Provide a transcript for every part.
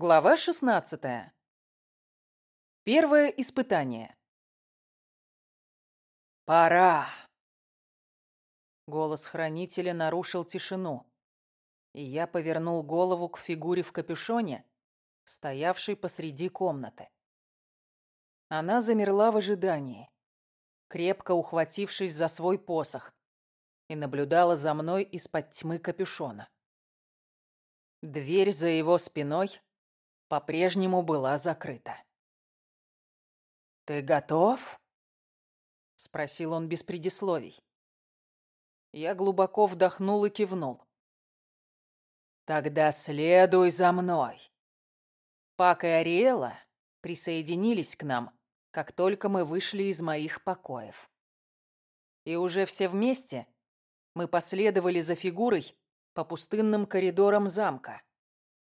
Глава 16. Первое испытание. Пора. Голос хранителя нарушил тишину, и я повернул голову к фигуре в капюшоне, стоявшей посреди комнаты. Она замерла в ожидании, крепко ухватившись за свой посох, и наблюдала за мной из-под тьмы капюшона. Дверь за его спиной по-прежнему была закрыта. «Ты готов?» — спросил он без предисловий. Я глубоко вдохнул и кивнул. «Тогда следуй за мной». Пак и Ариэла присоединились к нам, как только мы вышли из моих покоев. И уже все вместе мы последовали за фигурой по пустынным коридорам замка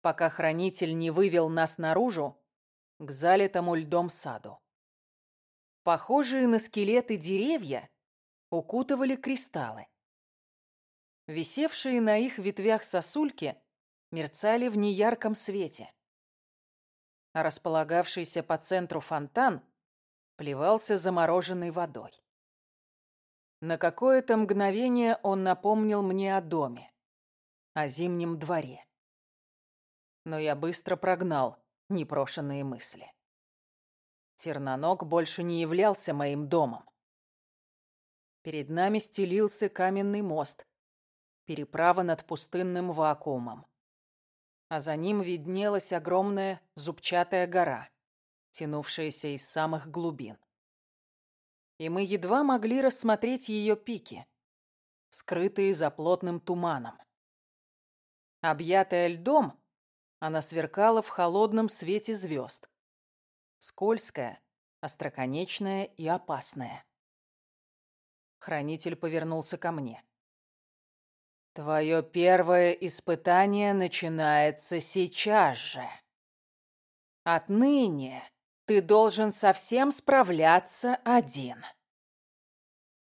пока хранитель не вывел нас наружу к залитому льдом саду. Похожие на скелеты деревья укутывали кристаллы. Висевшие на их ветвях сосульки мерцали в неярком свете. Располагавшийся по центру фонтан плевался замороженной водой. На какое-то мгновение он напомнил мне о доме, о зимнем дворе но я быстро прогнал непрошенные мысли. Терноног больше не являлся моим домом. Перед нами стелился каменный мост, переправа над пустынным вакуумом. А за ним виднелась огромная зубчатая гора, тянувшаяся из самых глубин. И мы едва могли рассмотреть ее пики, скрытые за плотным туманом. Объятая льдом, она сверкала в холодном свете звезд. Скользкая, остроконечная и опасная. Хранитель повернулся ко мне. «Твое первое испытание начинается сейчас же. Отныне ты должен совсем справляться один.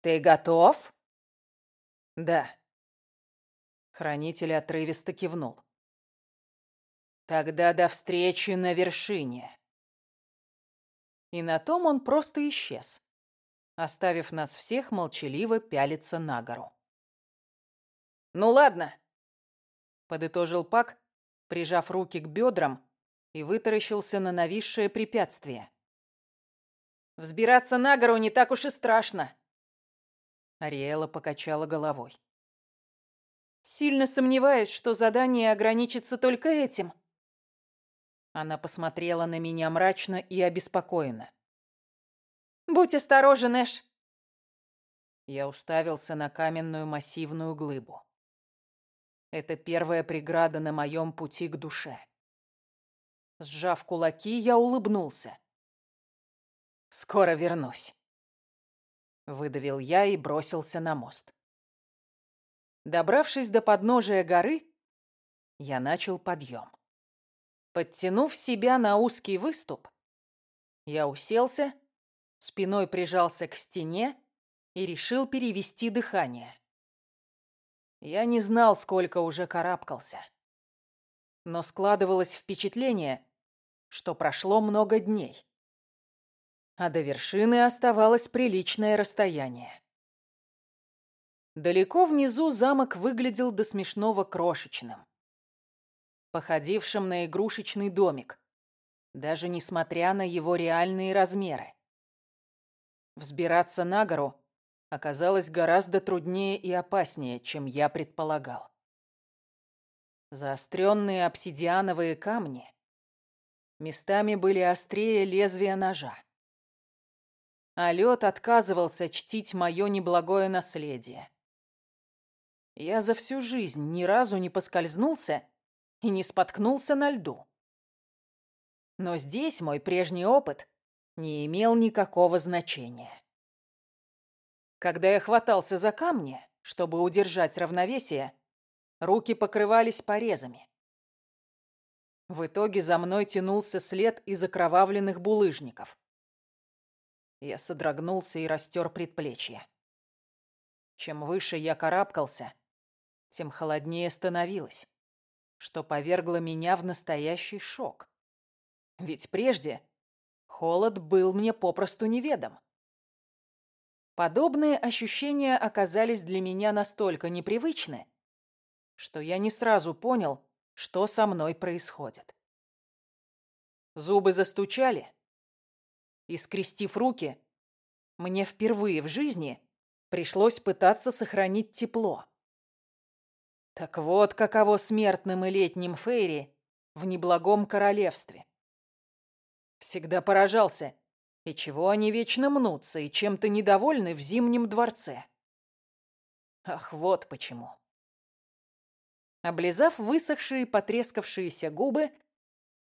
Ты готов?» «Да». Хранитель отрывисто кивнул. Тогда до встречи на вершине. И на том он просто исчез, оставив нас всех молчаливо пялиться на гору. «Ну ладно», — подытожил Пак, прижав руки к бедрам и вытаращился на нависшее препятствие. «Взбираться на гору не так уж и страшно». Ариэла покачала головой. «Сильно сомневаюсь, что задание ограничится только этим», она посмотрела на меня мрачно и обеспокоенно. «Будь осторожен, Эш!» Я уставился на каменную массивную глыбу. Это первая преграда на моем пути к душе. Сжав кулаки, я улыбнулся. «Скоро вернусь», — выдавил я и бросился на мост. Добравшись до подножия горы, я начал подъем. Подтянув себя на узкий выступ, я уселся, спиной прижался к стене и решил перевести дыхание. Я не знал, сколько уже карабкался. Но складывалось впечатление, что прошло много дней. А до вершины оставалось приличное расстояние. Далеко внизу замок выглядел до смешного крошечным походившим на игрушечный домик, даже несмотря на его реальные размеры. Взбираться на гору оказалось гораздо труднее и опаснее, чем я предполагал. Заостренные обсидиановые камни местами были острее лезвия ножа. А лед отказывался чтить мое неблагое наследие. Я за всю жизнь ни разу не поскользнулся и не споткнулся на льду. Но здесь мой прежний опыт не имел никакого значения. Когда я хватался за камни, чтобы удержать равновесие, руки покрывались порезами. В итоге за мной тянулся след из окровавленных булыжников. Я содрогнулся и растер предплечье. Чем выше я карабкался, тем холоднее становилось. Что повергло меня в настоящий шок. Ведь прежде холод был мне попросту неведом. Подобные ощущения оказались для меня настолько непривычны, что я не сразу понял, что со мной происходит. Зубы застучали, и, скрестив руки, мне впервые в жизни пришлось пытаться сохранить тепло. Так вот, каково смертным и летним Фейри в неблагом королевстве. Всегда поражался, и чего они вечно мнутся и чем-то недовольны в Зимнем дворце. Ах, вот почему. Облизав высохшие потрескавшиеся губы,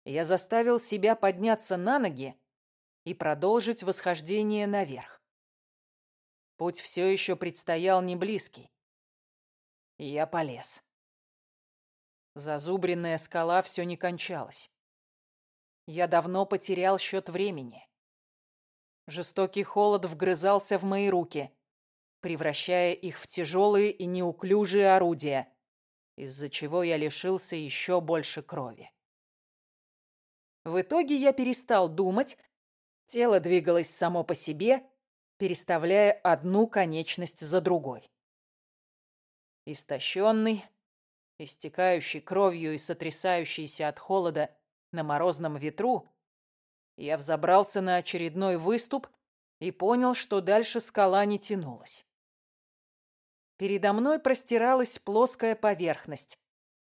я заставил себя подняться на ноги и продолжить восхождение наверх. Путь все еще предстоял не близкий. Я полез. Зазубренная скала все не кончалась. Я давно потерял счет времени. Жестокий холод вгрызался в мои руки, превращая их в тяжелые и неуклюжие орудия, из-за чего я лишился еще больше крови. В итоге я перестал думать, тело двигалось само по себе, переставляя одну конечность за другой. Истощенный, истекающий кровью и сотрясающийся от холода на морозном ветру, я взобрался на очередной выступ и понял, что дальше скала не тянулась. Передо мной простиралась плоская поверхность,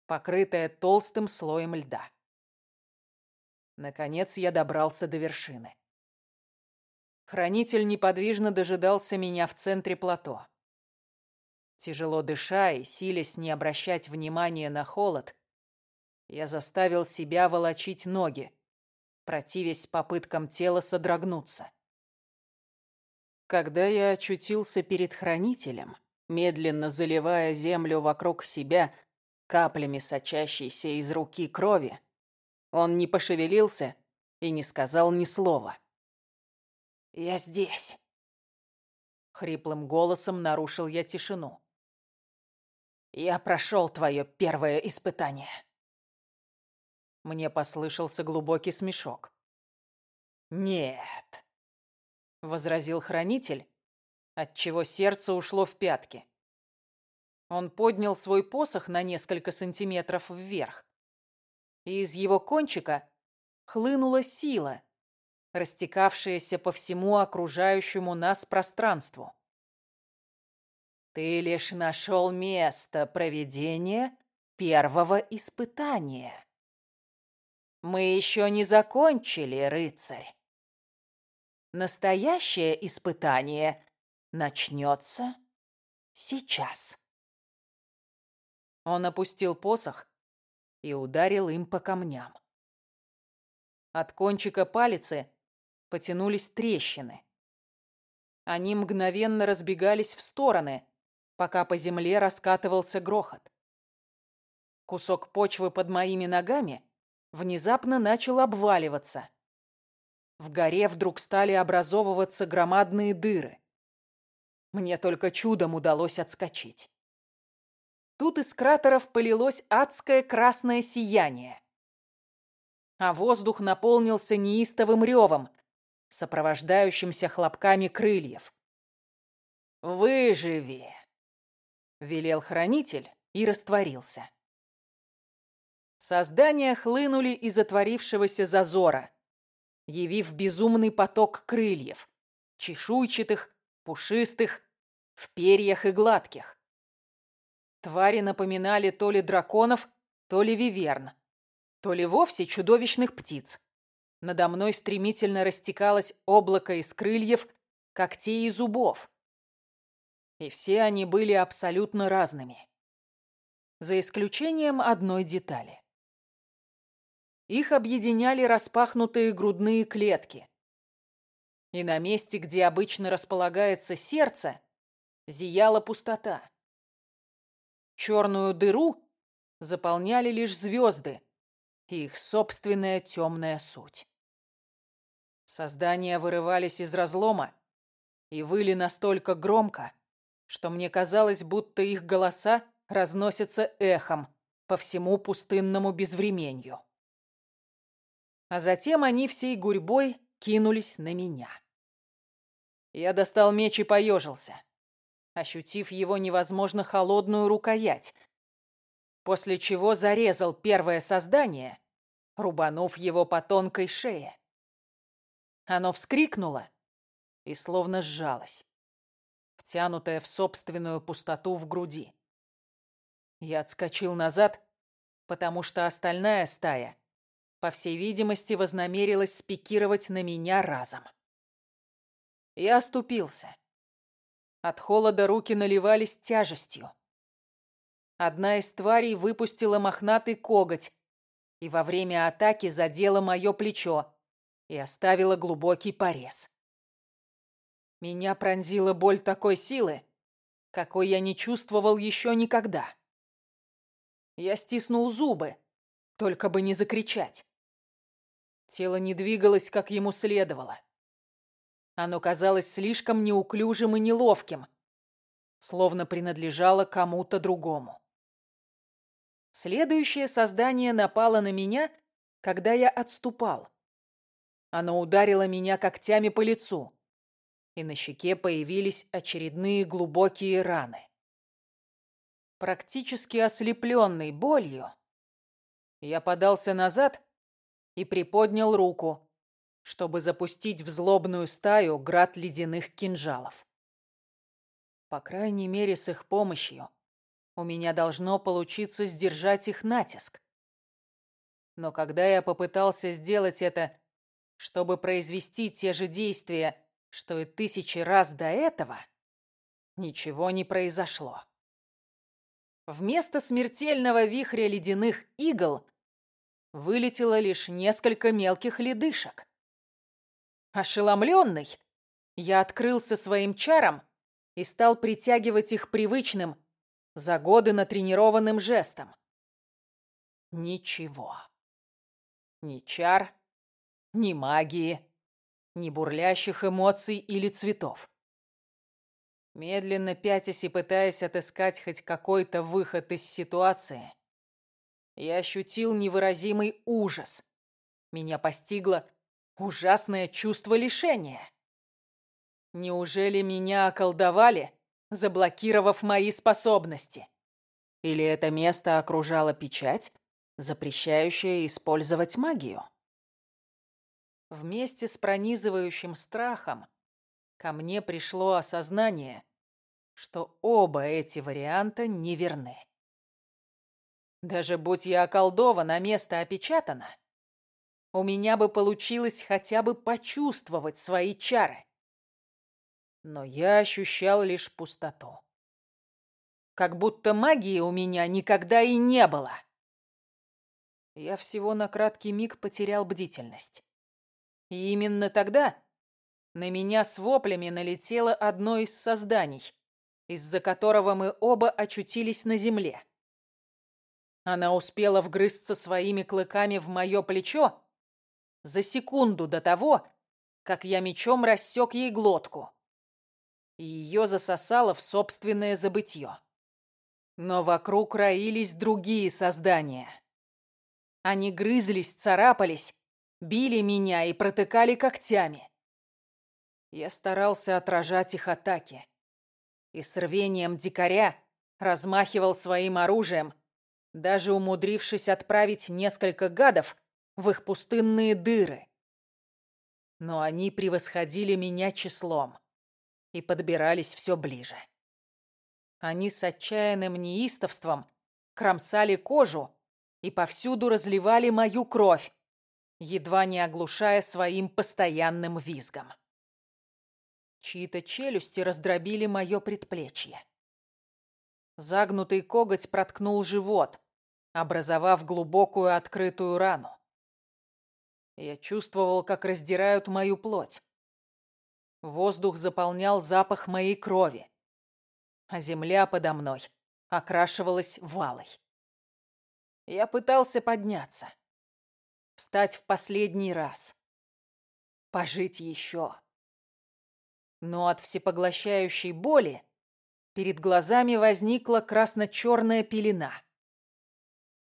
покрытая толстым слоем льда. Наконец я добрался до вершины. Хранитель неподвижно дожидался меня в центре плато. Тяжело дыша и силясь не обращать внимания на холод, я заставил себя волочить ноги, противясь попыткам тела содрогнуться. Когда я очутился перед хранителем, медленно заливая землю вокруг себя каплями сочащейся из руки крови, он не пошевелился и не сказал ни слова. «Я здесь», — хриплым голосом нарушил я тишину. Я прошел твое первое испытание. Мне послышался глубокий смешок. Нет, возразил хранитель, отчего сердце ушло в пятки. Он поднял свой посох на несколько сантиметров вверх, и из его кончика хлынула сила, растекавшаяся по всему окружающему нас пространству. Ты лишь нашел место проведения первого испытания. Мы еще не закончили, рыцарь. Настоящее испытание начнется сейчас. Он опустил посох и ударил им по камням. От кончика палицы потянулись трещины. Они мгновенно разбегались в стороны, пока по земле раскатывался грохот. Кусок почвы под моими ногами внезапно начал обваливаться. В горе вдруг стали образовываться громадные дыры. Мне только чудом удалось отскочить. Тут из кратеров полилось адское красное сияние. А воздух наполнился неистовым ревом, сопровождающимся хлопками крыльев. «Выживи!» Велел хранитель и растворился. Создания хлынули из отворившегося зазора, явив безумный поток крыльев, чешуйчатых, пушистых, в перьях и гладких. Твари напоминали то ли драконов, то ли виверн, то ли вовсе чудовищных птиц. Надо мной стремительно растекалось облако из крыльев, когтей и зубов. И все они были абсолютно разными. За исключением одной детали. Их объединяли распахнутые грудные клетки. И на месте, где обычно располагается сердце, зияла пустота. Черную дыру заполняли лишь звезды и их собственная темная суть. Создания вырывались из разлома и выли настолько громко, что мне казалось, будто их голоса разносятся эхом, по всему пустынному безвременью. А затем они всей гурьбой кинулись на меня. Я достал меч и поежился, ощутив его невозможно холодную рукоять, после чего зарезал первое создание, рубанув его по тонкой шее. Оно вскрикнуло и словно сжалось, втянутое в собственную пустоту в груди. Я отскочил назад, потому что остальная стая, по всей видимости, вознамерилась спикировать на меня разом. Я оступился. От холода руки наливались тяжестью. Одна из тварей выпустила мохнатый коготь и во время атаки задела мое плечо и оставила глубокий порез. Меня пронзила боль такой силы, какой я не чувствовал еще никогда. Я стиснул зубы, только бы не закричать. Тело не двигалось, как ему следовало. Оно казалось слишком неуклюжим и неловким, словно принадлежало кому-то другому. Следующее создание напало на меня, когда я отступал. Оно ударило меня когтями по лицу, и на щеке появились очередные глубокие раны. Практически ослепленный болью, я подался назад и приподнял руку, чтобы запустить в злобную стаю град ледяных кинжалов. По крайней мере, с их помощью у меня должно получиться сдержать их натиск. Но когда я попытался сделать это, чтобы произвести те же действия, что и тысячи раз до этого, ничего не произошло. Вместо смертельного вихря ледяных игл вылетело лишь несколько мелких ледышек. Ошеломленный, я открылся своим чаром и стал притягивать их привычным, за годы натренированным жестом. Ничего. Ни чар, ни магии, ни бурлящих эмоций или цветов. Медленно пятясь и пытаясь отыскать хоть какой-то выход из ситуации, я ощутил невыразимый ужас. Меня постигло Ужасное чувство лишения. Неужели меня околдовали, заблокировав мои способности? Или это место окружала печать, запрещающая использовать магию? Вместе с пронизывающим страхом ко мне пришло осознание, что оба эти варианта неверны. Даже будь я околдован, а место опечатано, у меня бы получилось хотя бы почувствовать свои чары. Но я ощущал лишь пустоту. Как будто магии у меня никогда и не было. Я всего на краткий миг потерял бдительность. И именно тогда на меня с воплями налетело одно из созданий, из-за которого мы оба очутились на земле. Она успела вгрызться своими клыками в мое плечо, за секунду до того, как я мечом рассек ей глотку. И ее засосало в собственное забытье. Но вокруг роились другие создания. Они грызлись, царапались, били меня и протыкали когтями. Я старался отражать их атаки. И с рвением дикаря размахивал своим оружием, даже умудрившись отправить несколько гадов в их пустынные дыры. Но они превосходили меня числом и подбирались все ближе. Они с отчаянным неистовством кромсали кожу и повсюду разливали мою кровь, едва не оглушая своим постоянным визгом. Чьи-то челюсти раздробили мое предплечье. Загнутый коготь проткнул живот, образовав глубокую открытую рану. Я чувствовал, как раздирают мою плоть. Воздух заполнял запах моей крови, а земля подо мной окрашивалась валой. Я пытался подняться, встать в последний раз, пожить еще. Но от всепоглощающей боли перед глазами возникла красно-черная пелена.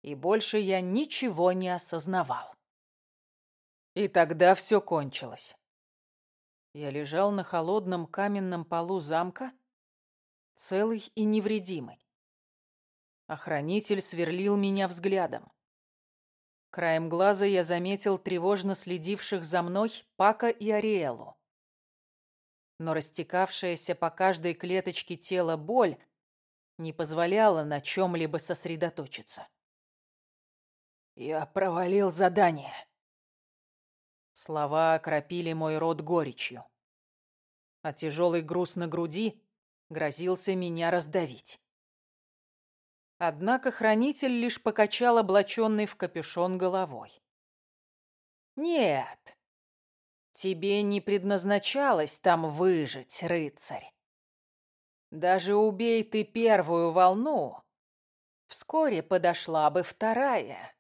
и больше я ничего не осознавал. И тогда все кончилось. Я лежал на холодном каменном полу замка, целый и невредимый. Охранитель сверлил меня взглядом. Краем глаза я заметил тревожно следивших за мной Пака и Ариэлу. Но растекавшаяся по каждой клеточке тела боль не позволяла на чем-либо сосредоточиться. «Я провалил задание», Слова окропили мой рот горечью. А тяжелый груз на груди грозился меня раздавить. Однако хранитель лишь покачал облаченный в капюшон головой. «Нет, тебе не предназначалось там выжить, рыцарь. Даже убей ты первую волну, вскоре подошла бы вторая.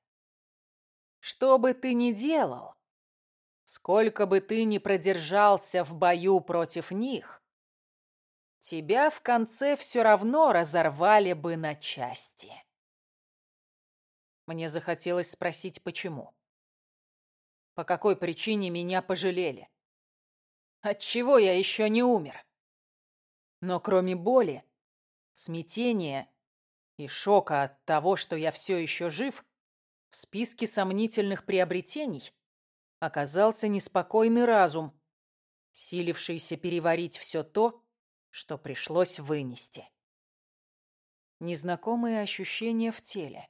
Что бы ты ни делал, Сколько бы ты ни продержался в бою против них, тебя в конце все равно разорвали бы на части. Мне захотелось спросить, почему. По какой причине меня пожалели? Отчего я еще не умер? Но кроме боли, смятения и шока от того, что я все еще жив, в списке сомнительных приобретений оказался неспокойный разум, силившийся переварить все то, что пришлось вынести. Незнакомые ощущения в теле.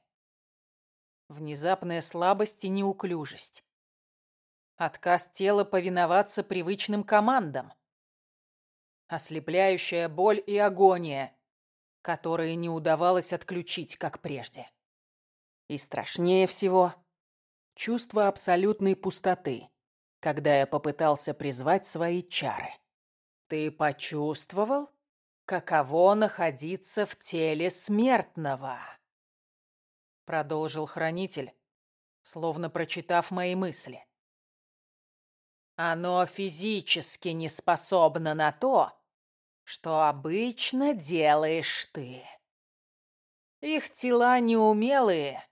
Внезапная слабость и неуклюжесть. Отказ тела повиноваться привычным командам. Ослепляющая боль и агония, которые не удавалось отключить, как прежде. И страшнее всего — чувство абсолютной пустоты, когда я попытался призвать свои чары. Ты почувствовал, каково находиться в теле смертного? Продолжил хранитель, словно прочитав мои мысли. Оно физически не способно на то, что обычно делаешь ты. Их тела неумелые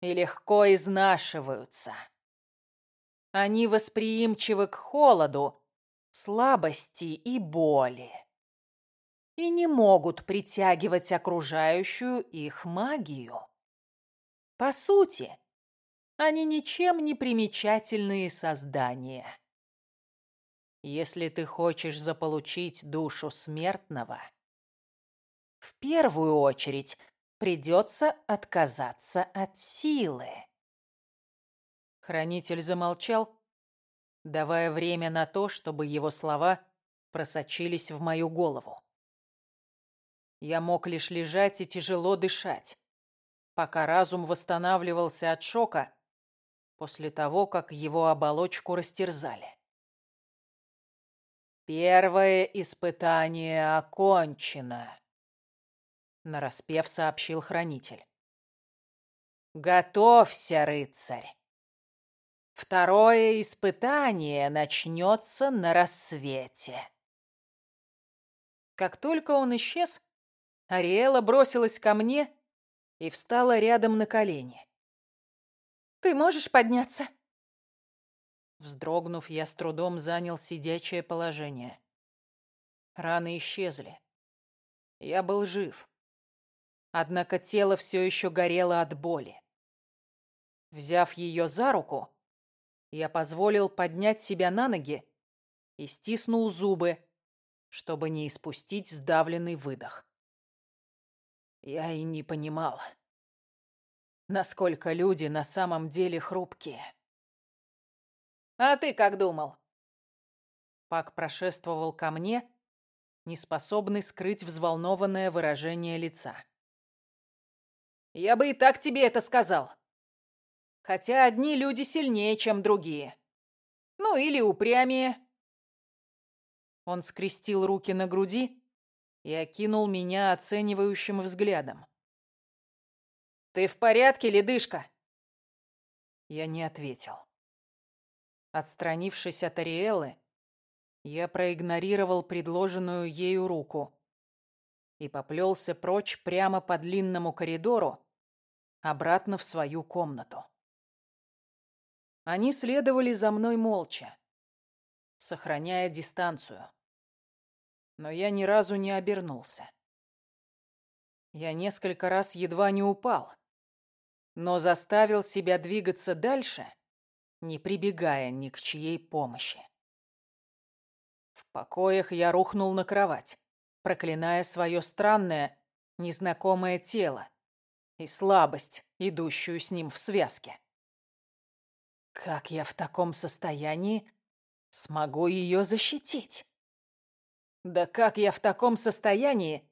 и легко изнашиваются. Они восприимчивы к холоду, слабости и боли и не могут притягивать окружающую их магию. По сути, они ничем не примечательные создания. Если ты хочешь заполучить душу смертного, в первую очередь придется отказаться от силы. Хранитель замолчал, давая время на то, чтобы его слова просочились в мою голову. Я мог лишь лежать и тяжело дышать, пока разум восстанавливался от шока после того, как его оболочку растерзали. Первое испытание окончено нараспев сообщил хранитель. Готовься, рыцарь. Второе испытание начнется на рассвете. Как только он исчез, Ариэла бросилась ко мне и встала рядом на колени. «Ты можешь подняться?» Вздрогнув, я с трудом занял сидячее положение. Раны исчезли. Я был жив. Однако тело все еще горело от боли. Взяв ее за руку, я позволил поднять себя на ноги и стиснул зубы, чтобы не испустить сдавленный выдох. Я и не понимал, насколько люди на самом деле хрупкие. «А ты как думал?» Пак прошествовал ко мне, неспособный скрыть взволнованное выражение лица. Я бы и так тебе это сказал. Хотя одни люди сильнее, чем другие. Ну, или упрямее. Он скрестил руки на груди и окинул меня оценивающим взглядом. «Ты в порядке, ледышка?» Я не ответил. Отстранившись от Ариэлы, я проигнорировал предложенную ею руку и поплелся прочь прямо по длинному коридору, обратно в свою комнату. Они следовали за мной молча, сохраняя дистанцию. Но я ни разу не обернулся. Я несколько раз едва не упал, но заставил себя двигаться дальше, не прибегая ни к чьей помощи. В покоях я рухнул на кровать, проклиная свое странное, незнакомое тело и слабость, идущую с ним в связке. Как я в таком состоянии смогу ее защитить? Да как я в таком состоянии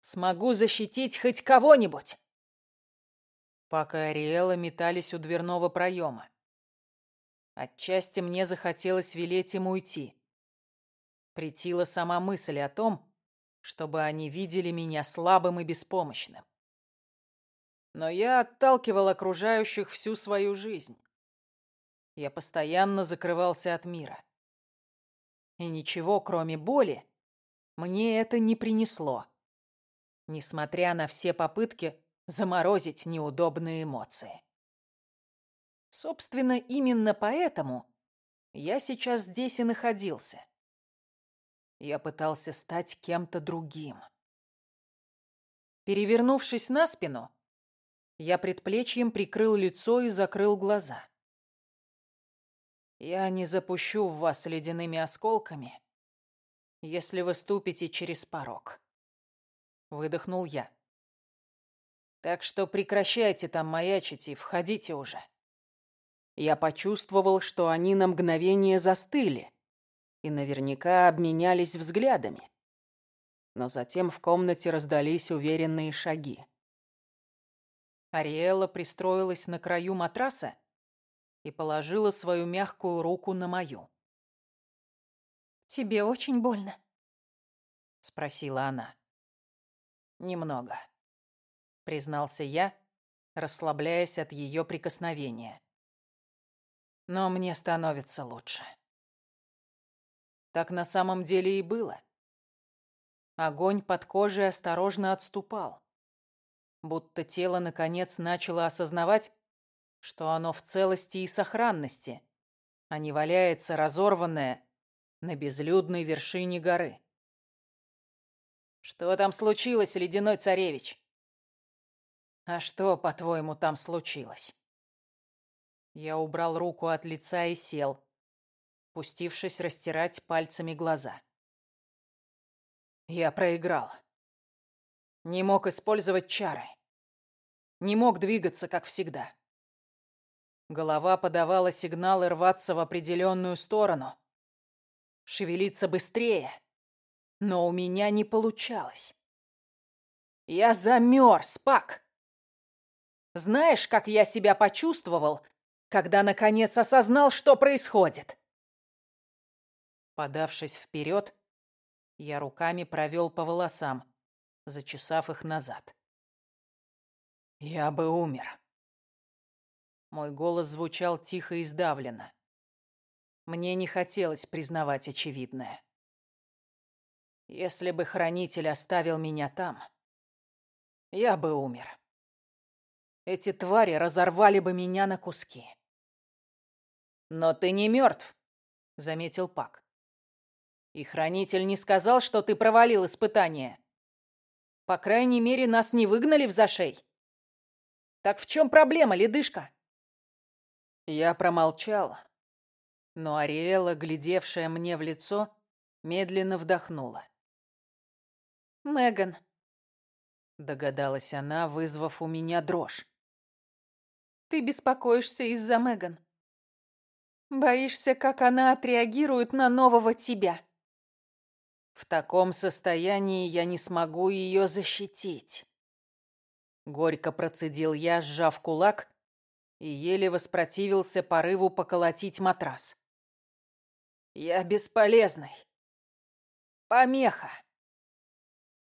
смогу защитить хоть кого-нибудь? Пока Ариэла метались у дверного проема. Отчасти мне захотелось велеть им уйти. Притила сама мысль о том, чтобы они видели меня слабым и беспомощным. Но я отталкивал окружающих всю свою жизнь. Я постоянно закрывался от мира. И ничего, кроме боли, мне это не принесло. Несмотря на все попытки заморозить неудобные эмоции. Собственно, именно поэтому я сейчас здесь и находился. Я пытался стать кем-то другим. Перевернувшись на спину, я предплечьем прикрыл лицо и закрыл глаза. Я не запущу в вас ледяными осколками, если вы ступите через порог. Выдохнул я. Так что прекращайте там маячить и входите уже. Я почувствовал, что они на мгновение застыли и наверняка обменялись взглядами. Но затем в комнате раздались уверенные шаги. Ариэла пристроилась на краю матраса и положила свою мягкую руку на мою. «Тебе очень больно?» — спросила она. «Немного», — признался я, расслабляясь от ее прикосновения. «Но мне становится лучше». Так на самом деле и было. Огонь под кожей осторожно отступал будто тело наконец начало осознавать, что оно в целости и сохранности, а не валяется разорванное на безлюдной вершине горы. «Что там случилось, ледяной царевич?» «А что, по-твоему, там случилось?» Я убрал руку от лица и сел, пустившись растирать пальцами глаза. Я проиграл. Не мог использовать чары. Не мог двигаться, как всегда. Голова подавала сигналы рваться в определенную сторону. Шевелиться быстрее. Но у меня не получалось. Я замерз, Пак. Знаешь, как я себя почувствовал, когда наконец осознал, что происходит? Подавшись вперед, я руками провел по волосам зачесав их назад. «Я бы умер». Мой голос звучал тихо и сдавленно. Мне не хотелось признавать очевидное. Если бы Хранитель оставил меня там, я бы умер. Эти твари разорвали бы меня на куски. «Но ты не мертв», — заметил Пак. «И Хранитель не сказал, что ты провалил испытание». По крайней мере, нас не выгнали в зашей. Так в чем проблема, ледышка? Я промолчал, но Ариэла, глядевшая мне в лицо, медленно вдохнула. «Меган», — догадалась она, вызвав у меня дрожь. «Ты беспокоишься из-за Меган. Боишься, как она отреагирует на нового тебя». В таком состоянии я не смогу ее защитить. Горько процедил я, сжав кулак, и еле воспротивился порыву поколотить матрас. Я бесполезный. Помеха.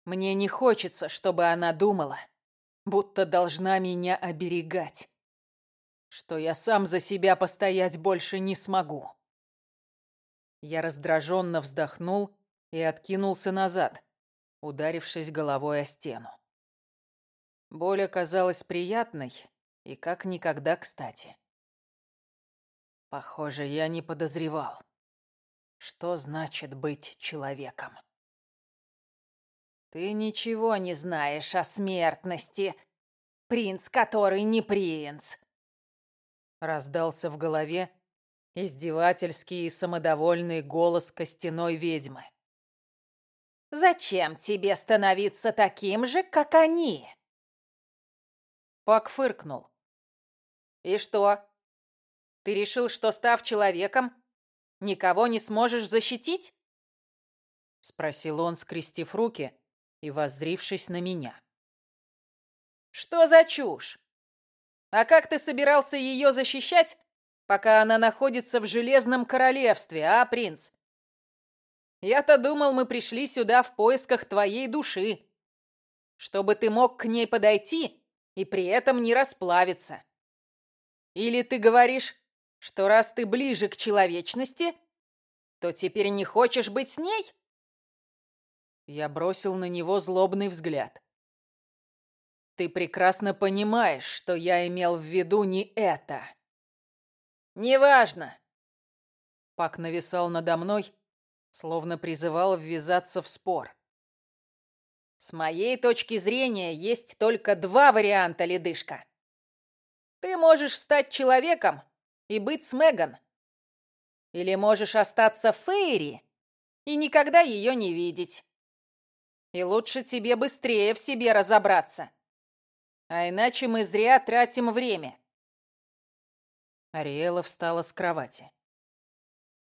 Мне не хочется, чтобы она думала, будто должна меня оберегать, что я сам за себя постоять больше не смогу. Я раздраженно вздохнул и откинулся назад, ударившись головой о стену. Боль оказалась приятной И как никогда кстати. Похоже, я не подозревал, что значит быть человеком. Ты ничего не знаешь о смертности, принц, который не принц. Раздался в голове издевательский и самодовольный голос костяной ведьмы. Зачем тебе становиться таким же, как они? Пак фыркнул. И что? Ты решил, что, став человеком, никого не сможешь защитить? Спросил он, скрестив руки и воззрившись на меня. Что за чушь? А как ты собирался ее защищать, пока она находится в Железном Королевстве, а, принц? Я-то думал, мы пришли сюда в поисках твоей души, чтобы ты мог к ней подойти и при этом не расплавиться. Или ты говоришь, что раз ты ближе к человечности, то теперь не хочешь быть с ней? Я бросил на него злобный взгляд. Ты прекрасно понимаешь, что я имел в виду не это. Неважно. Пак нависал надо мной, словно призывал ввязаться в спор. С моей точки зрения, есть только два варианта, ледышка. Ты можешь стать человеком и быть с Меган. Или можешь остаться Фейри и никогда ее не видеть. И лучше тебе быстрее в себе разобраться. А иначе мы зря тратим время. Ариэла встала с кровати.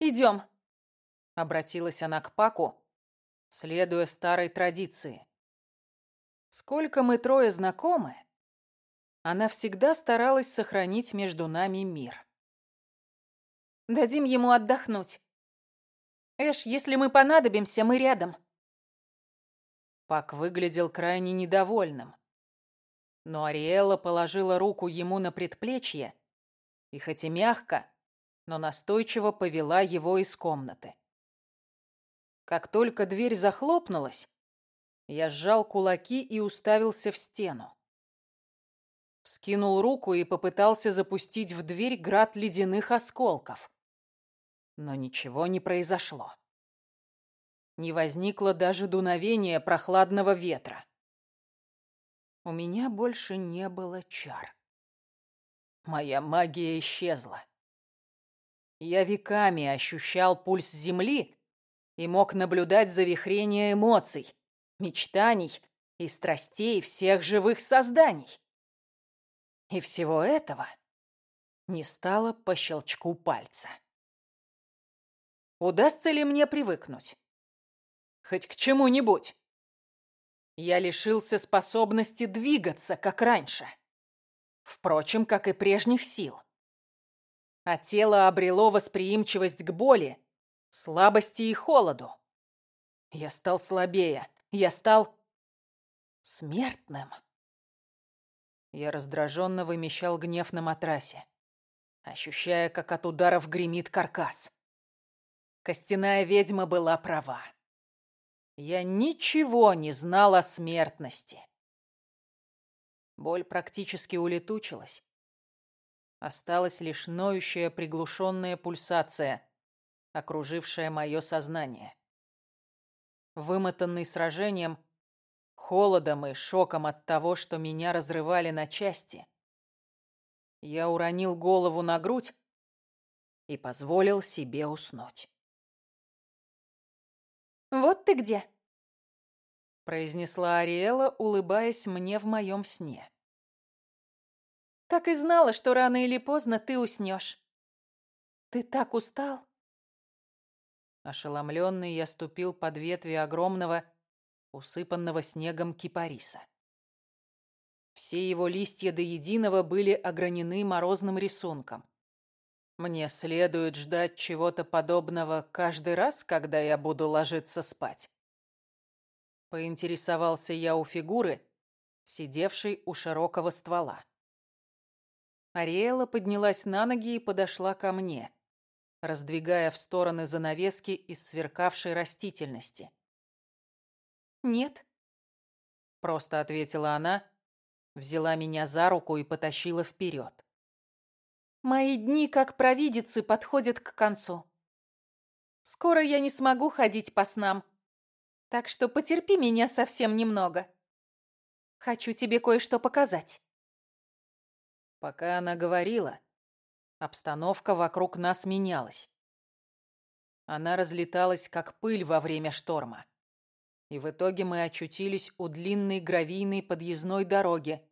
«Идем», — обратилась она к Паку, следуя старой традиции. «Сколько мы трое знакомы, она всегда старалась сохранить между нами мир. Дадим ему отдохнуть. Эш, если мы понадобимся, мы рядом. Пак выглядел крайне недовольным. Но Ариэла положила руку ему на предплечье и хоть и мягко, но настойчиво повела его из комнаты. Как только дверь захлопнулась, я сжал кулаки и уставился в стену. Скинул руку и попытался запустить в дверь град ледяных осколков. Но ничего не произошло. Не возникло даже дуновения прохладного ветра. У меня больше не было чар. Моя магия исчезла. Я веками ощущал пульс земли и мог наблюдать завихрение эмоций, мечтаний и страстей всех живых созданий. И всего этого не стало по щелчку пальца. Удастся ли мне привыкнуть? Хоть к чему-нибудь? Я лишился способности двигаться, как раньше. Впрочем, как и прежних сил. А тело обрело восприимчивость к боли, слабости и холоду. Я стал слабее. Я стал смертным. Я раздраженно вымещал гнев на матрасе, ощущая, как от ударов гремит каркас. Костяная ведьма была права. Я ничего не знал о смертности. Боль практически улетучилась. Осталась лишь ноющая приглушенная пульсация, окружившая мое сознание. Вымотанный сражением, холодом и шоком от того, что меня разрывали на части. Я уронил голову на грудь и позволил себе уснуть. «Вот ты где!» — произнесла Ариэла, улыбаясь мне в моем сне. «Так и знала, что рано или поздно ты уснешь. Ты так устал!» Ошеломленный я ступил под ветви огромного усыпанного снегом кипариса. Все его листья до единого были огранены морозным рисунком. Мне следует ждать чего-то подобного каждый раз, когда я буду ложиться спать. Поинтересовался я у фигуры, сидевшей у широкого ствола. Ариэла поднялась на ноги и подошла ко мне, раздвигая в стороны занавески из сверкавшей растительности. «Нет», — просто ответила она Взяла меня за руку и потащила вперед. Мои дни как провидицы подходят к концу. Скоро я не смогу ходить по снам, так что потерпи меня совсем немного. Хочу тебе кое-что показать. Пока она говорила, обстановка вокруг нас менялась. Она разлеталась, как пыль во время шторма. И в итоге мы очутились у длинной гравийной подъездной дороги,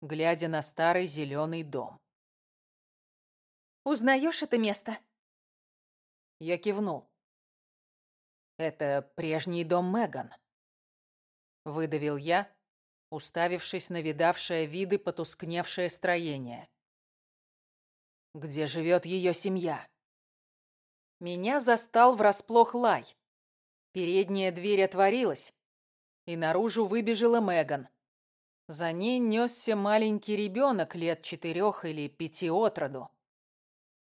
глядя на старый зеленый дом. «Узнаешь это место?» Я кивнул. «Это прежний дом Меган», — выдавил я, уставившись на видавшее виды потускневшее строение. «Где живет ее семья?» Меня застал врасплох лай. Передняя дверь отворилась, и наружу выбежала Меган. За ней несся маленький ребенок лет четырех или пяти от роду.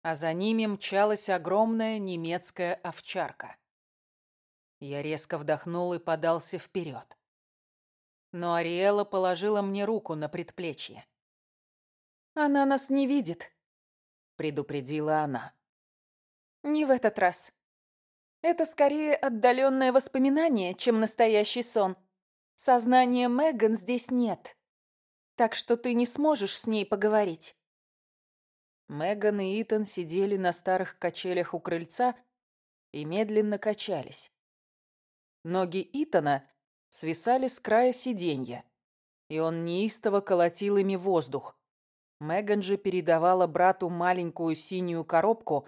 А за ними мчалась огромная немецкая овчарка. Я резко вдохнул и подался вперед. Но Ариэла положила мне руку на предплечье. «Она нас не видит», — предупредила она. Не в этот раз. Это скорее отдаленное воспоминание, чем настоящий сон. Сознания Меган здесь нет. Так что ты не сможешь с ней поговорить. Меган и Итан сидели на старых качелях у крыльца и медленно качались. Ноги Итана свисали с края сиденья, и он неистово колотил ими воздух. Меган же передавала брату маленькую синюю коробку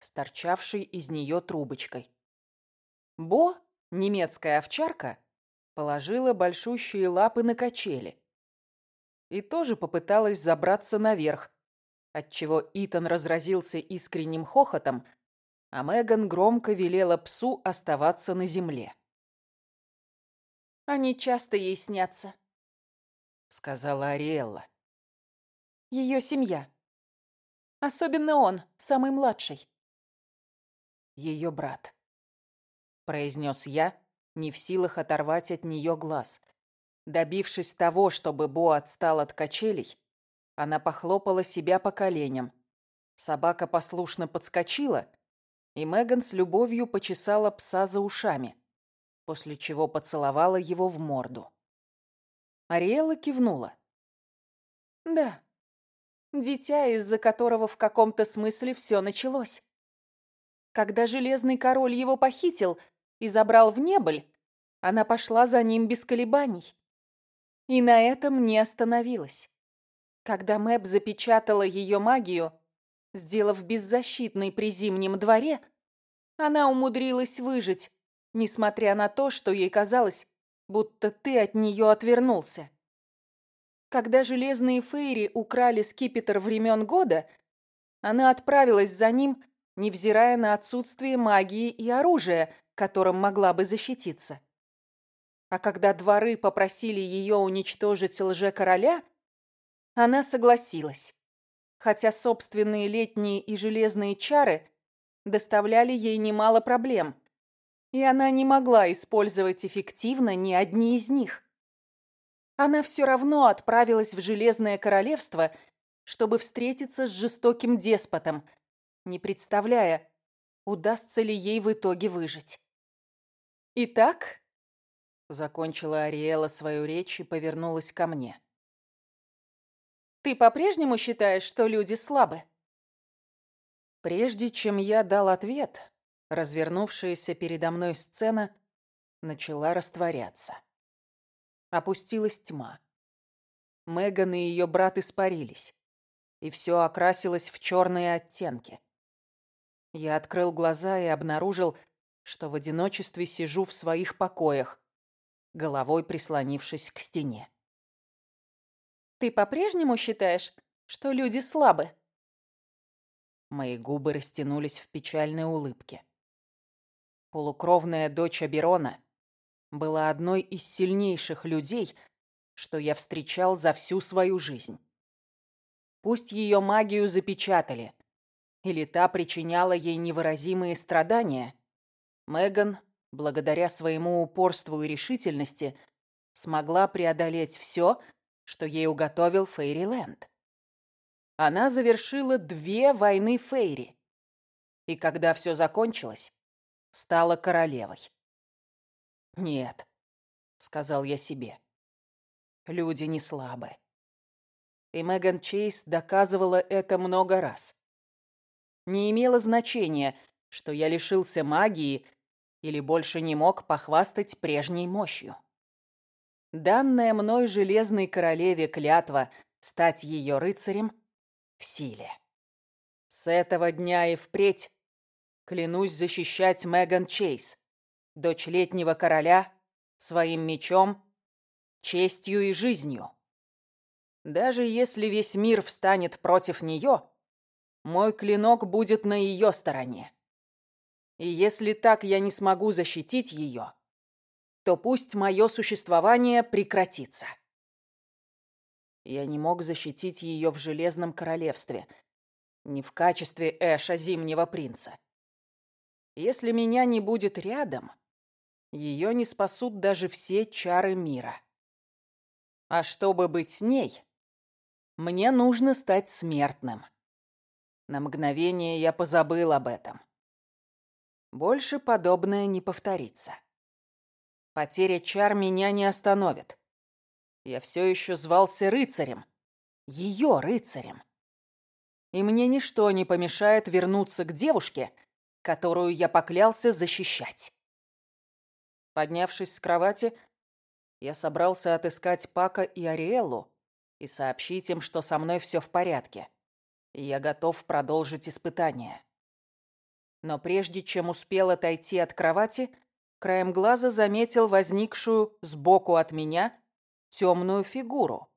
с торчавшей из нее трубочкой. Бо, немецкая овчарка, положила большущие лапы на качели и тоже попыталась забраться наверх, отчего Итан разразился искренним хохотом, а Меган громко велела псу оставаться на земле. «Они часто ей снятся», — сказала Ариэлла. «Ее семья. Особенно он, самый младший ее брат», — произнес я, не в силах оторвать от нее глаз. Добившись того, чтобы Бо отстал от качелей, она похлопала себя по коленям. Собака послушно подскочила, и Меган с любовью почесала пса за ушами, после чего поцеловала его в морду. Ариэла кивнула. «Да, дитя, из-за которого в каком-то смысле все началось. Когда Железный Король его похитил и забрал в небыль, она пошла за ним без колебаний. И на этом не остановилась. Когда Мэб запечатала ее магию, сделав беззащитной при зимнем дворе, она умудрилась выжить, несмотря на то, что ей казалось, будто ты от нее отвернулся. Когда железные фейри украли скипетр времен года, она отправилась за ним невзирая на отсутствие магии и оружия, которым могла бы защититься. А когда дворы попросили ее уничтожить лже-короля, она согласилась, хотя собственные летние и железные чары доставляли ей немало проблем, и она не могла использовать эффективно ни одни из них. Она все равно отправилась в Железное Королевство, чтобы встретиться с жестоким деспотом, не представляя, удастся ли ей в итоге выжить. «Итак», — закончила Ариэла свою речь и повернулась ко мне. «Ты по-прежнему считаешь, что люди слабы?» Прежде чем я дал ответ, развернувшаяся передо мной сцена начала растворяться. Опустилась тьма. Меган и ее брат испарились, и все окрасилось в черные оттенки. Я открыл глаза и обнаружил, что в одиночестве сижу в своих покоях, головой прислонившись к стене. «Ты по-прежнему считаешь, что люди слабы?» Мои губы растянулись в печальной улыбке. Полукровная дочь Аберона была одной из сильнейших людей, что я встречал за всю свою жизнь. Пусть ее магию запечатали, или та причиняла ей невыразимые страдания, Меган, благодаря своему упорству и решительности, смогла преодолеть все что ей уготовил Фейриленд. Она завершила две войны Фейри. И когда все закончилось, стала королевой. «Нет», — сказал я себе, — «люди не слабы». И Меган Чейз доказывала это много раз. Не имело значения, что я лишился магии или больше не мог похвастать прежней мощью. Данная мной Железной Королеве клятва стать ее рыцарем в силе. С этого дня и впредь клянусь защищать Меган Чейз, дочь летнего короля, своим мечом, честью и жизнью. Даже если весь мир встанет против нее, мой клинок будет на ее стороне. И если так я не смогу защитить ее, то пусть мое существование прекратится. Я не мог защитить ее в Железном Королевстве, не в качестве Эша Зимнего Принца. Если меня не будет рядом, ее не спасут даже все чары мира. А чтобы быть с ней, мне нужно стать смертным. На мгновение я позабыл об этом. Больше подобное не повторится. Потеря чар меня не остановит. Я все еще звался рыцарем. Ее рыцарем. И мне ничто не помешает вернуться к девушке, которую я поклялся защищать. Поднявшись с кровати, я собрался отыскать Пака и Ариэллу и сообщить им, что со мной все в порядке, и я готов продолжить испытание. Но прежде чем успел отойти от кровати, краем глаза заметил возникшую сбоку от меня темную фигуру,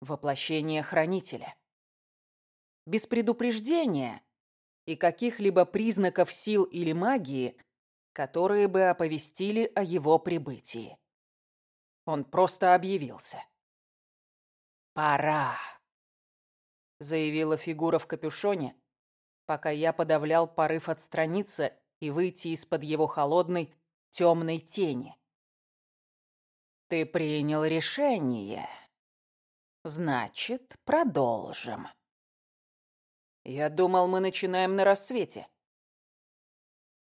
воплощение хранителя. Без предупреждения и каких-либо признаков сил или магии, которые бы оповестили о его прибытии. Он просто объявился. «Пора», — заявила фигура в капюшоне, пока я подавлял порыв отстраниться и выйти из-под его холодной, темной тени. «Ты принял решение. Значит, продолжим». «Я думал, мы начинаем на рассвете».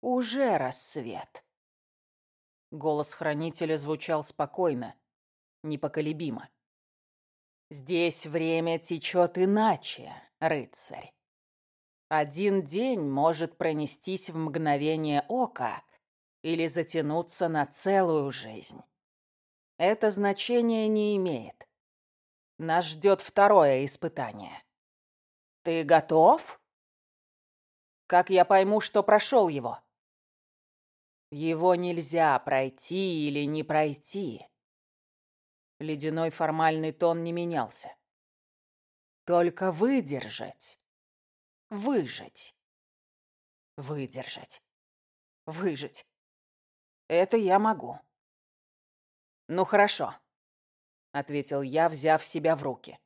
«Уже рассвет». Голос хранителя звучал спокойно, непоколебимо. «Здесь время течет иначе, рыцарь. Один день может пронестись в мгновение ока или затянуться на целую жизнь. Это значение не имеет. Нас ждет второе испытание. Ты готов? Как я пойму, что прошел его? Его нельзя пройти или не пройти. Ледяной формальный тон не менялся. Только выдержать Выжить. Выдержать. Выжить. Это я могу. Ну хорошо, ответил я, взяв себя в руки.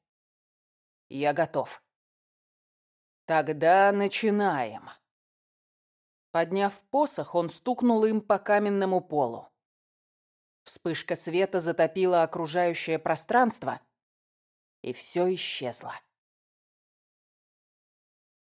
Я готов. Тогда начинаем. Подняв посох, он стукнул им по каменному полу. Вспышка света затопила окружающее пространство, и все исчезло.